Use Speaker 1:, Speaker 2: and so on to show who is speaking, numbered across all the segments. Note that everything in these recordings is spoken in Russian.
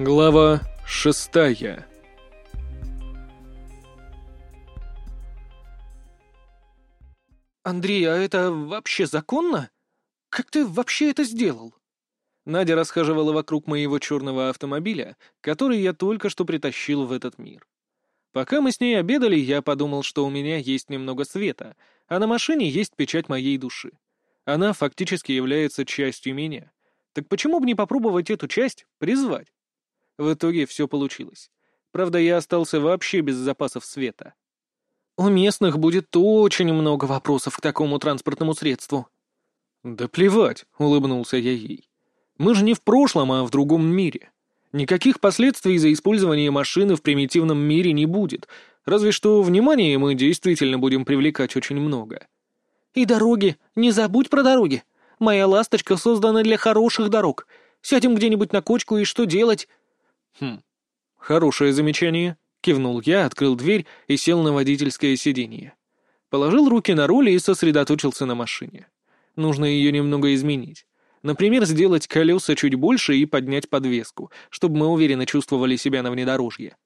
Speaker 1: Глава шестая
Speaker 2: «Андрей, а это вообще законно? Как ты вообще это сделал?»
Speaker 1: Надя расхаживала вокруг моего черного автомобиля, который я только что притащил в этот мир. Пока мы с ней обедали, я подумал, что у меня есть немного света, а на машине есть печать моей души. Она фактически является частью меня. Так почему бы не попробовать эту часть призвать? В итоге все получилось. Правда, я остался вообще без запасов света.
Speaker 2: У местных будет очень много вопросов к такому транспортному средству.
Speaker 1: Да плевать, улыбнулся я ей. Мы же не в прошлом, а в другом мире. Никаких последствий за использование машины в примитивном мире не будет, разве что внимание мы действительно будем привлекать очень много.
Speaker 2: И дороги, не забудь про дороги. Моя ласточка создана для хороших дорог. Сядем где-нибудь на кочку и что делать?
Speaker 1: Хм, хорошее замечание. Кивнул я, открыл дверь и сел на водительское сиденье. Положил руки на руль и сосредоточился на машине. Нужно ее немного изменить. Например, сделать колеса чуть больше и поднять подвеску, чтобы мы уверенно чувствовали себя на внедорожье.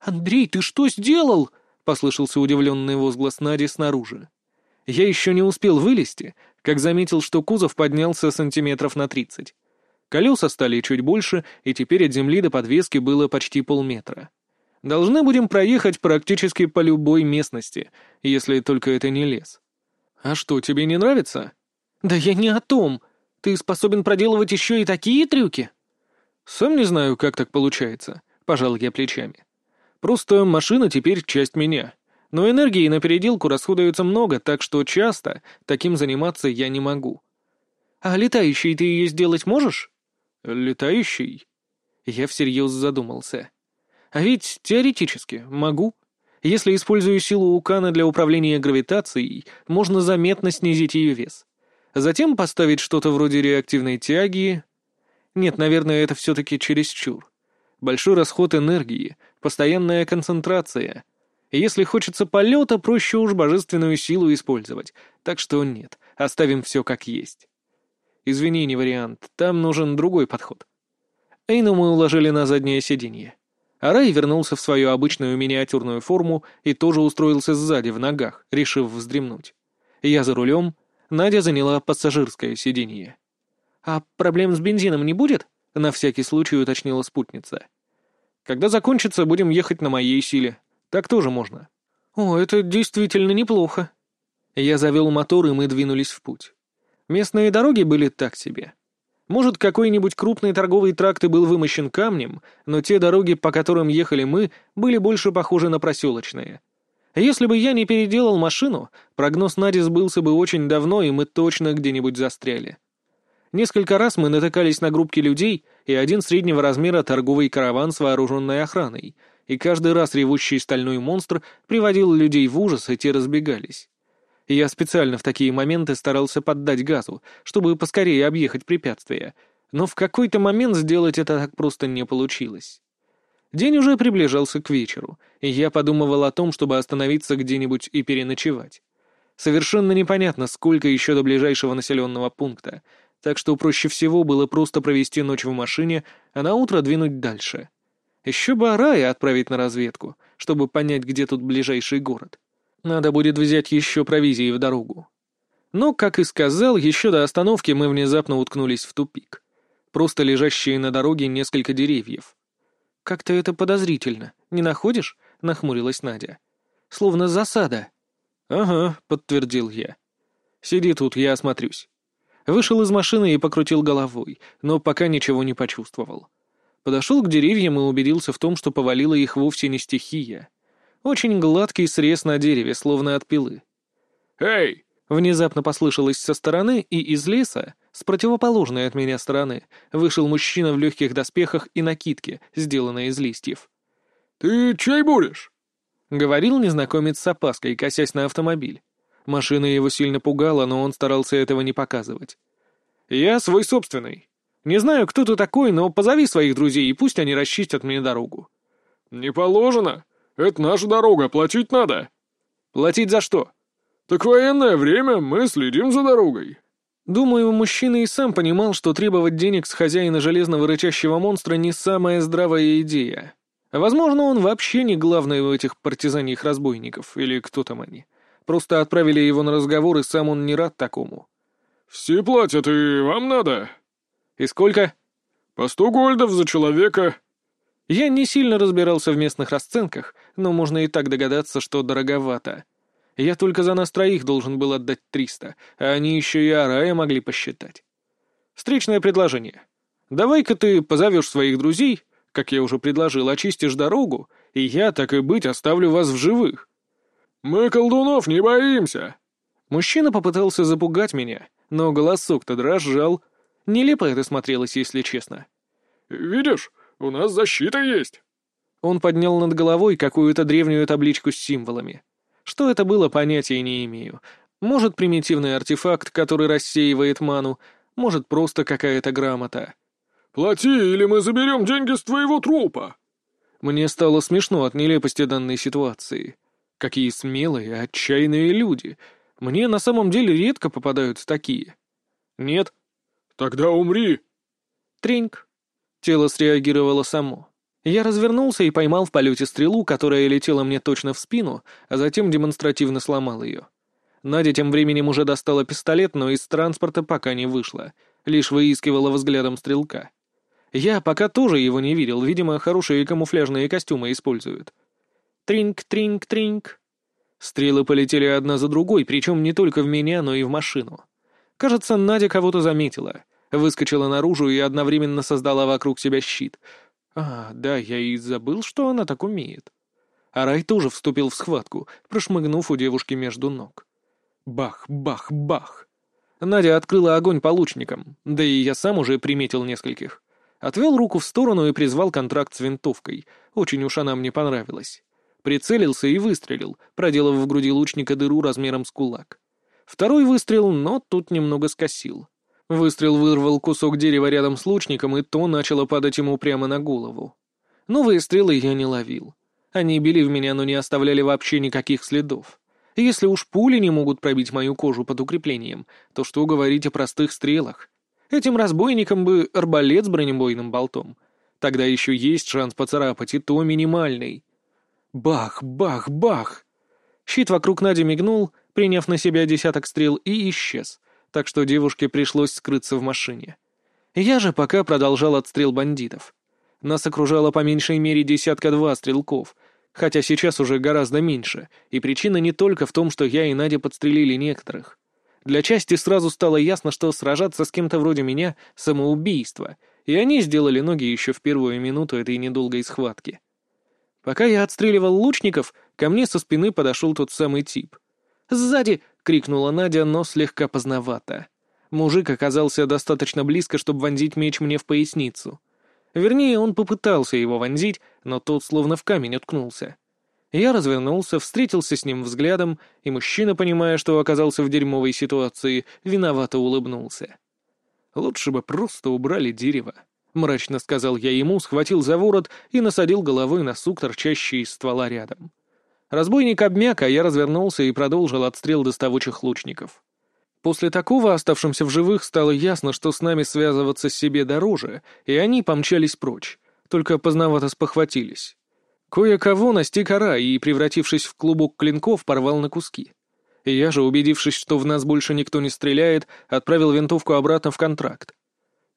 Speaker 2: «Андрей, ты что сделал?» — послышался удивленный
Speaker 1: возглас Нади снаружи. Я еще не успел вылезти, как заметил, что кузов поднялся сантиметров на тридцать. Колеса стали чуть больше, и теперь от земли до подвески было почти полметра. Должны будем проехать практически по любой местности, если только это не лес. А что, тебе не нравится?
Speaker 2: Да я не о том. Ты способен проделывать еще и такие трюки?
Speaker 1: Сам не знаю, как так получается, пожал я плечами. Просто машина теперь часть меня. Но энергии на переделку расходуется много, так что часто таким заниматься я не могу.
Speaker 2: А летающий ты ее сделать можешь?
Speaker 1: Летающий? Я всерьез задумался. А ведь теоретически могу. Если использую силу Укана для управления гравитацией, можно заметно снизить ее вес. Затем поставить что-то вроде реактивной тяги. Нет, наверное, это все-таки чересчур. Большой расход энергии, постоянная концентрация. Если хочется полета, проще уж божественную силу использовать. Так что нет, оставим все как есть. Извини, не вариант, там нужен другой подход. Эйну мы уложили на заднее сиденье. А Рэй вернулся в свою обычную миниатюрную форму и тоже устроился сзади в ногах, решив вздремнуть. Я за рулем, Надя заняла пассажирское сиденье.
Speaker 2: «А проблем с бензином не будет?» — на всякий случай уточнила спутница.
Speaker 1: «Когда закончится, будем ехать на моей силе. Так тоже можно».
Speaker 2: «О, это действительно неплохо».
Speaker 1: Я завел мотор, и мы двинулись в путь. Местные дороги были так себе. Может, какой-нибудь крупный торговый тракт и был вымощен камнем, но те дороги, по которым ехали мы, были больше похожи на проселочные. Если бы я не переделал машину, прогноз Нади сбылся бы очень давно, и мы точно где-нибудь застряли. Несколько раз мы натыкались на группки людей и один среднего размера торговый караван с вооруженной охраной, и каждый раз ревущий стальной монстр приводил людей в ужас, и те разбегались. Я специально в такие моменты старался поддать газу, чтобы поскорее объехать препятствия, но в какой-то момент сделать это так просто не получилось. День уже приближался к вечеру, и я подумывал о том, чтобы остановиться где-нибудь и переночевать. Совершенно непонятно, сколько еще до ближайшего населенного пункта, так что проще всего было просто провести ночь в машине, а на утро двинуть дальше. Еще бы Арая отправить на разведку, чтобы понять, где тут ближайший город. Надо будет взять еще провизии в дорогу. Но, как и сказал, еще до остановки мы внезапно уткнулись в тупик. Просто лежащие на дороге несколько деревьев.
Speaker 2: «Как-то это подозрительно, не находишь?» — нахмурилась Надя. «Словно засада».
Speaker 1: «Ага», — подтвердил я. «Сиди тут, я осмотрюсь». Вышел из машины и покрутил головой, но пока ничего не почувствовал. Подошел к деревьям и убедился в том, что повалила их вовсе не стихия. Очень гладкий срез на дереве, словно от пилы.
Speaker 3: «Эй!»
Speaker 1: — внезапно послышалось со стороны, и из леса, с противоположной от меня стороны, вышел мужчина в легких доспехах и накидке, сделанной из листьев.
Speaker 3: «Ты чей будешь?»
Speaker 1: — говорил незнакомец с опаской, косясь на автомобиль. Машина его сильно пугала, но он старался этого не показывать. «Я свой собственный. Не знаю, кто ты такой, но позови своих друзей, и пусть они расчистят мне дорогу».
Speaker 3: «Не положено. Это наша дорога, платить надо».
Speaker 1: «Платить за что?»
Speaker 3: «Так военное время, мы следим за дорогой».
Speaker 1: Думаю, мужчина и сам понимал, что требовать денег с хозяина железного рычащего монстра не самая здравая идея. Возможно, он вообще не главный у этих партизаньих разбойников, или кто там они. Просто отправили его на разговор, и сам он не рад такому.
Speaker 3: «Все платят, и вам надо?»
Speaker 1: «И сколько?»
Speaker 3: «По сто гольдов за человека».
Speaker 1: Я не сильно разбирался в местных расценках, но можно и так догадаться, что дороговато. Я только за нас троих должен был отдать триста, а они еще и Арая могли посчитать. Встречное предложение. Давай-ка ты позовешь своих друзей, как я уже предложил, очистишь дорогу, и я, так и быть, оставлю вас в живых.
Speaker 3: Мы колдунов не боимся.
Speaker 1: Мужчина попытался запугать меня, но голосок-то дрожал. Нелепо это смотрелось, если честно.
Speaker 3: «Видишь, у нас защита есть».
Speaker 1: Он поднял над головой какую-то древнюю табличку с символами. Что это было, понятия не имею. Может, примитивный артефакт, который рассеивает ману, может, просто какая-то грамота.
Speaker 3: «Плати, или мы заберем деньги с твоего трупа!»
Speaker 1: Мне стало смешно от нелепости данной ситуации. Какие смелые, отчаянные люди. Мне на самом деле редко попадаются такие. Нет.
Speaker 3: Тогда умри.
Speaker 1: Треньк. Тело среагировало само. Я развернулся и поймал в полете стрелу, которая летела мне точно в спину, а затем демонстративно сломал ее. Надя тем временем уже достала пистолет, но из транспорта пока не вышла, лишь выискивала взглядом стрелка. Я пока тоже его не видел, видимо, хорошие камуфляжные костюмы используют. Тринк, тринк, тринк. Стрелы полетели одна за другой, причем не только в меня, но и в машину. Кажется, Надя кого-то заметила, выскочила наружу и одновременно создала вокруг себя щит — а, да, я и забыл, что она так умеет. А Рай тоже вступил в схватку, прошмыгнув у девушки между ног. Бах, бах, бах. Надя открыла огонь по лучникам, да и я сам уже приметил нескольких. Отвел руку в сторону и призвал контракт с винтовкой. Очень уж она мне понравилась. Прицелился и выстрелил, проделав в груди лучника дыру размером с кулак. Второй выстрел, но тут немного скосил. Выстрел вырвал кусок дерева рядом с лучником, и то начало падать ему прямо на голову. Новые стрелы я не ловил. Они били в меня, но не оставляли вообще никаких следов. Если уж пули не могут пробить мою кожу под укреплением, то что говорить о простых стрелах? Этим разбойникам бы арбалет с бронебойным болтом. Тогда еще есть шанс поцарапать, и то минимальный. Бах, бах, бах! Щит вокруг Нади мигнул, приняв на себя десяток стрел, и исчез так что девушке пришлось скрыться в машине. Я же пока продолжал отстрел бандитов. Нас окружало по меньшей мере десятка-два стрелков, хотя сейчас уже гораздо меньше, и причина не только в том, что я и Надя подстрелили некоторых. Для части сразу стало ясно, что сражаться с кем-то вроде меня — самоубийство, и они сделали ноги еще в первую минуту этой недолгой схватки. Пока я отстреливал лучников, ко мне со спины подошел тот самый тип. «Сзади!» — крикнула Надя, но слегка поздновато. Мужик оказался достаточно близко, чтобы вонзить меч мне в поясницу. Вернее, он попытался его вонзить, но тот словно в камень уткнулся. Я развернулся, встретился с ним взглядом, и мужчина, понимая, что оказался в дерьмовой ситуации, виновато улыбнулся. «Лучше бы просто убрали дерево», — мрачно сказал я ему, схватил за ворот и насадил головой на сук, торчащий из ствола рядом. Разбойник обмяк, а я развернулся и продолжил отстрел доставучих лучников. После такого оставшимся в живых стало ясно, что с нами связываться себе дороже, и они помчались прочь, только поздновато спохватились. Кое-кого настиг ора и, превратившись в клубок клинков, порвал на куски. И я же, убедившись, что в нас больше никто не стреляет, отправил винтовку обратно в контракт.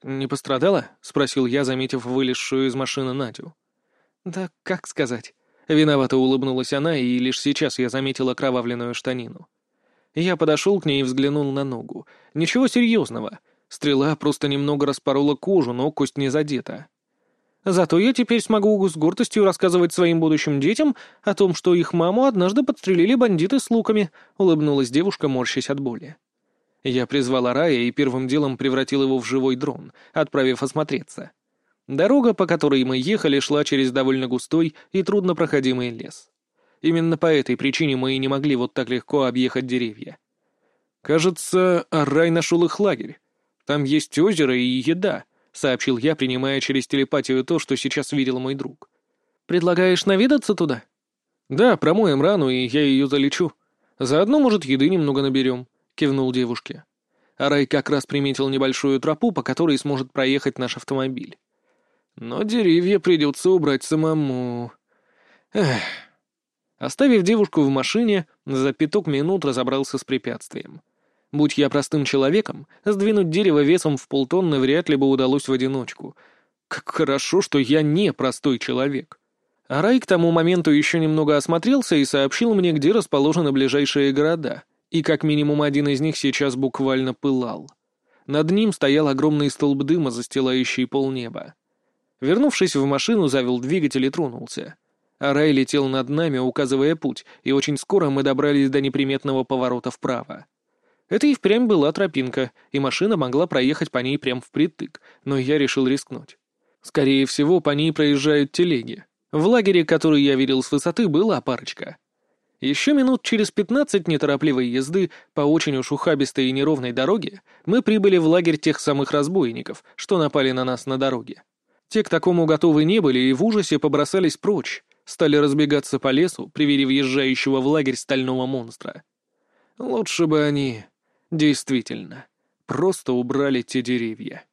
Speaker 1: «Не пострадала?» — спросил я, заметив вылезшую из машины Надю. «Да как сказать?» Виновато улыбнулась она, и лишь сейчас я заметила кровавленную штанину. Я подошел к ней и взглянул на ногу. Ничего серьезного. Стрела просто немного распорола кожу, но кость не задета. Зато я теперь смогу с гордостью рассказывать своим будущим детям о том, что их маму однажды подстрелили бандиты с луками, улыбнулась девушка, морщась от боли. Я призвала Рая и первым делом превратил его в живой дрон, отправив осмотреться. Дорога, по которой мы ехали, шла через довольно густой и труднопроходимый лес. Именно по этой причине мы и не могли вот так легко объехать деревья. «Кажется, Арай нашел их лагерь. Там есть озеро и еда», — сообщил я, принимая через телепатию то, что сейчас видел мой друг. «Предлагаешь наведаться туда?» «Да, промоем рану, и я ее залечу. Заодно, может, еды немного наберем», — кивнул девушке. Арай как раз приметил небольшую тропу, по которой сможет проехать наш автомобиль. Но деревья придется убрать самому. Эх. Оставив девушку в машине, за пяток минут разобрался с препятствием. Будь я простым человеком, сдвинуть дерево весом в полтонны вряд ли бы удалось в одиночку. Как хорошо, что я не простой человек. А Рай к тому моменту еще немного осмотрелся и сообщил мне, где расположены ближайшие города, и как минимум один из них сейчас буквально пылал. Над ним стоял огромный столб дыма, застилающий полнеба. Вернувшись в машину, завел двигатель и тронулся. А летел над нами, указывая путь, и очень скоро мы добрались до неприметного поворота вправо. Это и впрямь была тропинка, и машина могла проехать по ней прямо впритык, но я решил рискнуть. Скорее всего, по ней проезжают телеги. В лагере, который я видел с высоты, была парочка. Еще минут через пятнадцать неторопливой езды по очень уж ухабистой и неровной дороге мы прибыли в лагерь тех самых разбойников, что напали на нас на дороге. Те к такому готовы не были и в ужасе побросались прочь, стали разбегаться по лесу при виде въезжающего в лагерь стального монстра. Лучше бы они действительно просто убрали те деревья.